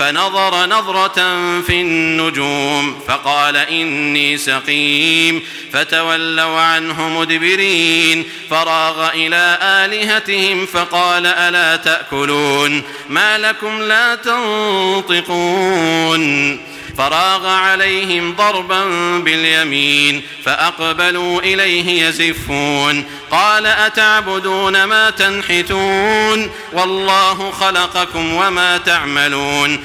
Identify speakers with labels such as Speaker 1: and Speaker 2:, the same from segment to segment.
Speaker 1: فنظر نظرة في النجوم فقال إني سقيم فتولوا عنه مدبرين فراغ إلى آلهتهم فقال ألا تأكلون ما لكم لا تنطقون. فراغ عليهم ضربا باليمين فأقبلوا إليه يزفون قال أتعبدون ما تنحتون والله خلقكم وما تعملون.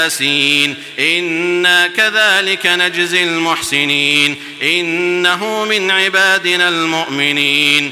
Speaker 1: ياسين إنا كذلك نجزي المحسنين. إنه من عبادنا المؤمنين.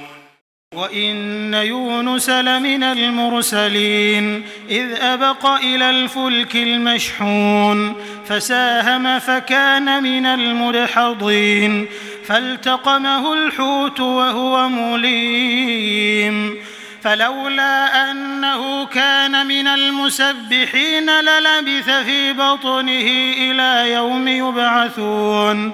Speaker 2: وَإِنَّ يُونُسَ لَمِنَ الْمُرْسَلِينَ إِذْ أَبَقَ إِلَى الْفُلْكِ الْمَشْحُونِ فَسَاهَمَ فَكَانَ مِنَ الْمُدْحَضِينَ فَالْتَقَمَهُ الْحُوتُ وَهُوَ مُلِيمٌ فلولا أنه كان من المسبحين للبث في بطنه إلى يوم يبعثون